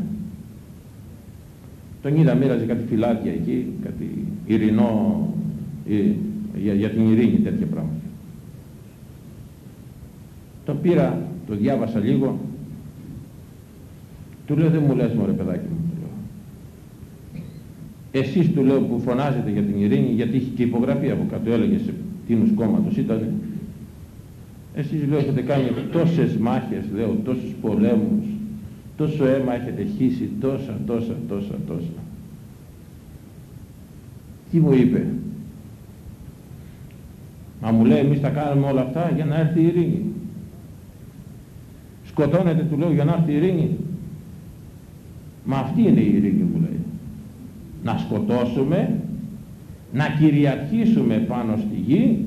τον είδα μοίραζε κάτι φυλάκια εκεί, κάτι ειρηνό, για, για την ειρήνη τέτοια πράγματα. Το πήρα, το διάβασα λίγο, του λέω δεν μου λες μωρέ παιδάκι μου. Εσείς του λέω που φωνάζετε για την ειρήνη, γιατί είχε και υπογραφή από κάτω, έλεγε σε τίνους κόμματος ήταν. Εσείς λέω έχετε κάνει τόσες μάχες, λέω, τόσους πολέμους, τόσο αίμα έχετε χύσει, τόσα, τόσα, τόσα, τόσα. Τι μου είπε, Μα μου λέει εμείς τα κάνουμε όλα αυτά για να έρθει η ειρήνη. Σκοτώνεται του λέω για να έρθει η ειρήνη. Μα αυτή είναι η ειρήνη μου λέει. να σκοτώσουμε, να κυριαρχήσουμε πάνω στη γη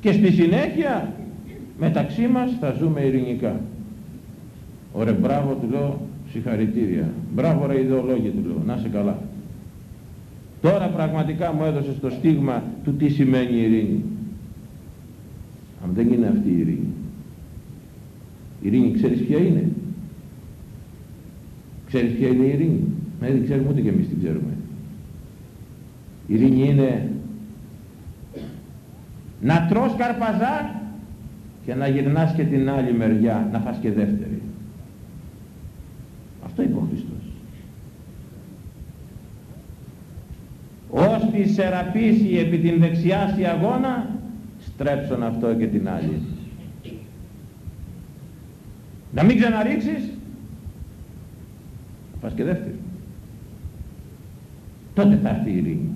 και στη συνέχεια μεταξύ μας θα ζούμε ειρηνικά. Ωραία, μπράβο του λέω, συγχαρητήρια. Μπράβο ρε ιδεολόγοι του λέω, να είσαι καλά. Τώρα πραγματικά μου έδωσες το στίγμα του τι σημαίνει ειρήνη. Αν δεν είναι αυτή η ειρήνη. Η ειρήνη ξέρεις ποια είναι; Ξέρεις ποια είναι η ειρήνη; Ναι, δεν ξέρουμε ούτε και εμείς την ξέρουμε. Η ειρήνη είναι να τρως καρπαζά και να γυρνάς και την άλλη μεριά να φας και δεύτερη. Αυτό είπε ο Χριστός. Ώστι σεραπήσει επί την δεξιά αγώνα στρέψον αυτό και την άλλη. Να μην ξαναρίξεις πας και δεύτερη. Τότε θα έρθει η ειρήνη.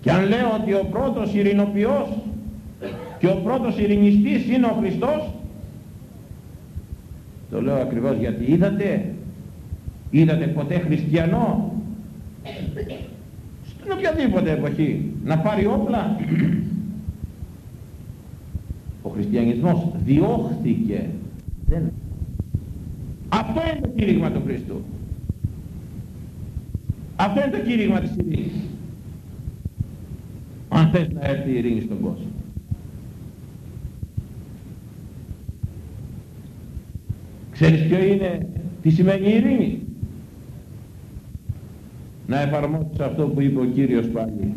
Και αν λέω ότι ο πρώτος ειρηνοποιός και ο πρώτος ειρηνιστής είναι ο Χριστός το λέω ακριβώς γιατί είδατε είδατε ποτέ χριστιανό στην οποιαδήποτε εποχή. Να πάρει όπλα. Ο χριστιανισμός διώχθηκε. Δεν... αυτό είναι το κήρυγμα του Χριστού. Αυτό είναι το κήρυγμα της ειρήνης. Αν θες να έρθει η ειρήνη στον κόσμο. Ξέρεις ποιο είναι, τι σημαίνει ειρήνη; Να εφαρμόσεις αυτό που είπε ο Κύριος πάλι.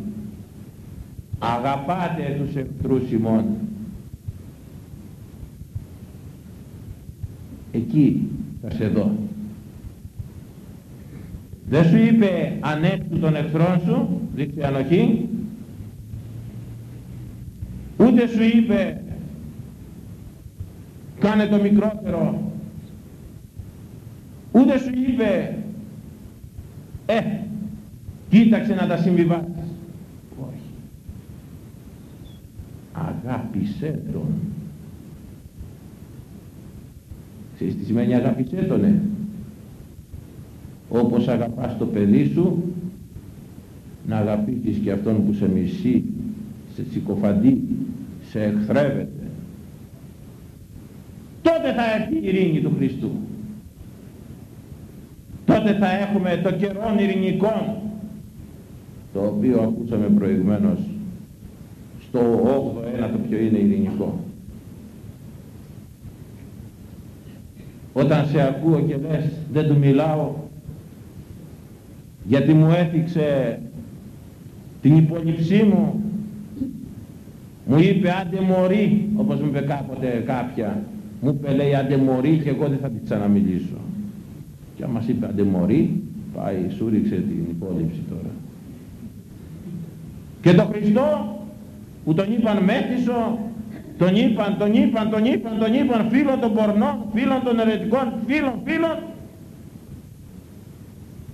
Αγαπάτε τους εχθρούς ημών. Εκεί θα σε δω. Δεν σου είπε ανέξου τον εχθρόν σου, δείξε ανοχή. Ούτε σου είπε κάνε το μικρότερο Ούτε σου είπε, ε, κοίταξε να τα συμβιβάσεις. Όχι. Αγάπησέ τον. Ξέρεις τι σημαίνει αγάπησέ τον, ε; Όπως αγαπάς το παιδί σου, να αγαπήσεις και αυτόν που σε μισεί, σε συκοφαντεί, σε εχθρεύεται. Τότε θα έρθει η ειρήνη του Χριστού τότε θα έχουμε το καιρό ειρηνικών το οποίο ακούσαμε προηγουμένως. Στο 8ο ένα το ποιο είναι ειρηνικό. Όταν σε ακούω και λες δεν του μιλάω γιατί μου έθιξε την υπόλοιψή μου μου είπε άντε μωρή όπως μου είπε κάποτε κάποια. Μου είπε λέει άντε μωρή και εγώ δεν θα την ξαναμιλήσω. Και μας είπε αντεμορή, πάει, σου ρίξε την υπόλοιψη τώρα. Και το Χριστό που τον είπαν μέθησο, τον είπαν, τον είπαν, τον είπαν, τον είπαν φίλων των πορνών, φίλων των ερετικών, φίλων, φίλων.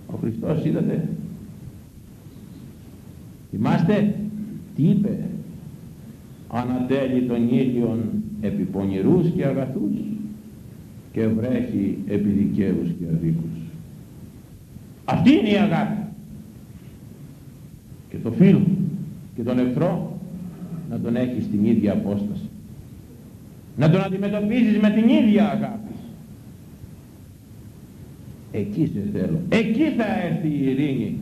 Ο Χριστός είδατε. Θυμάστε τι είπε; Ανατέλει τον ήλιον επί πονηρούς και αγαθούς και βρέχει επί δικαίους και αδίκους. Αυτή είναι η αγάπη. Και το φίλο και τον εχθρό να τον έχεις στην ίδια απόσταση. Να τον αντιμετωπίζεις με την ίδια αγάπη. Εκεί σε θέλω. Εκεί θα έρθει η ειρήνη.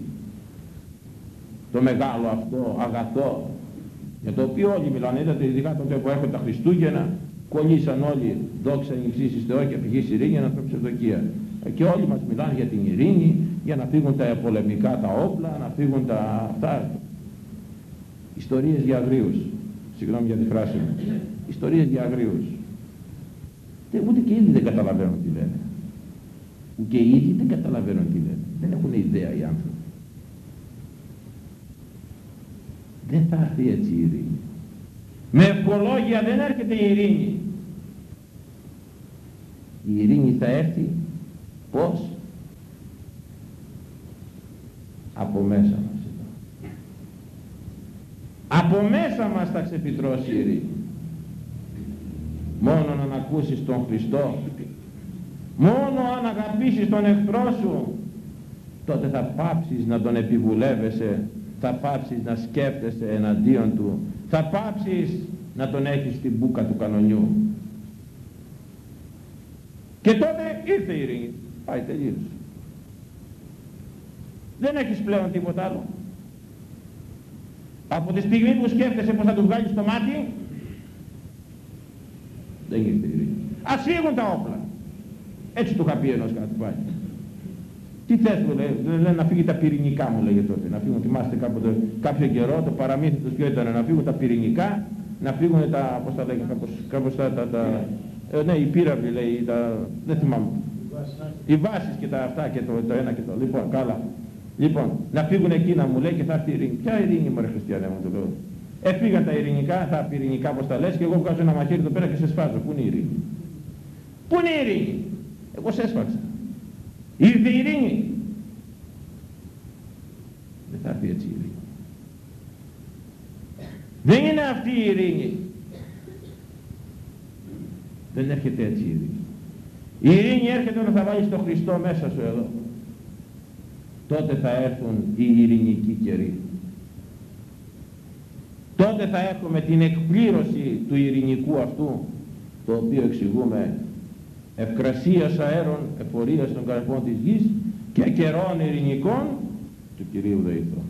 Το μεγάλο αυτό αγαθό για το οποίο όλοι μιλάνε. Είδατε ειδικά τότε που έρχονται τα Χριστούγεννα κολλήσαν όλοι δόξα νηψίσεις Θεό και πηγής ειρήνη ανθρώπους ευδοκία. Και όλοι μας μιλάνε για την ειρήνη, για να φύγουν τα πολεμικά τα όπλα, να φύγουν τα αυτά. Ιστορίες για αγρίους. Συγγνώμη για τη φράση μου. Ιστορίες για αγρίους. Και ούτε και οι ίδιοι δεν καταλαβαίνουν τι λένε. Ούτε οι ίδιοι δεν καταλαβαίνουν τι λένε. Δεν έχουν ιδέα οι άνθρωποι. Δεν θα έρθει έτσι η ειρήνη. Με ευκολόγια δεν έρχεται η ειρήνη. Η ειρήνη θα έρθει πώς; Από μέσα μας από μέσα μας θα ξεφυτρώσει η ειρήνη. Μόνο αν ακούσεις τον Χριστό μόνο αν αγαπήσεις τον εχθρό σου τότε θα πάψεις να τον επιβουλεύεσαι θα πάψεις να σκέφτεσαι εναντίον του θα πάψεις να τον έχεις στην μπούκα του κανονιού. Και τότε ήρθε η ειρήνη. Πάει τελείως. Δεν έχεις πλέον τίποτα άλλο από τη στιγμή που σκέφτεσαι πως θα τους βγάλεις το μάτι δεν ήρθε η ειρήνη ας φύγουν τα όπλα. Έτσι του είχα πει ενός κάτι πάει τι θες μου λέει, λέει να φύγει τα πυρηνικά μου λέγε τότε, να φύγουν, θυμάστε κάποτε, κάποιο καιρό, το παραμύθι τους ποιο ήταν, να φύγουν τα πυρηνικά, να φύγουν τα, πώς τα λέγε, κάπως, κάπως τα, τα, τα ε, ναι, οι πύραυλοι λέει, τα, δεν θυμάμαι, οι βάσεις και τα αυτά και το, το ένα και το, λοιπόν, καλά. Λοιπόν, να φύγουν εκείνα μου λέει και θα έρθει η ειρήνη. Ποια ειρήνη μωρέ χριστιανέ μου το λέω. Έφυγαν τα ειρηνικά, τα πυρηνικά όπως τα λες και εγώ βγάζω ένα μαχαίρι εδώ πέρα και σε σφάζω. Πού είναι η ειρήνη; Πού είναι η ειρήνη; Εγώ σε έσφαξα. Ήρθε η ειρήνη. Δεν θα έρθει έτσι η ειρήνη. Δεν είναι αυτή η ειρήνη. Δεν έρχεται έτσι η ειρήνη. Η ειρήνη έρχεται όταν θα βάλεις τον Χριστό μέσα σου εδώ. Τότε θα έρθουν οι ειρηνικοί καιροί. Τότε θα έχουμε την εκπλήρωση του ειρηνικού αυτού το οποίο εξηγούμε ευκρασίας αέρων εφορίας των καρπών της γης και καιρών ειρηνικών του Κυρίου Δεϊθρού.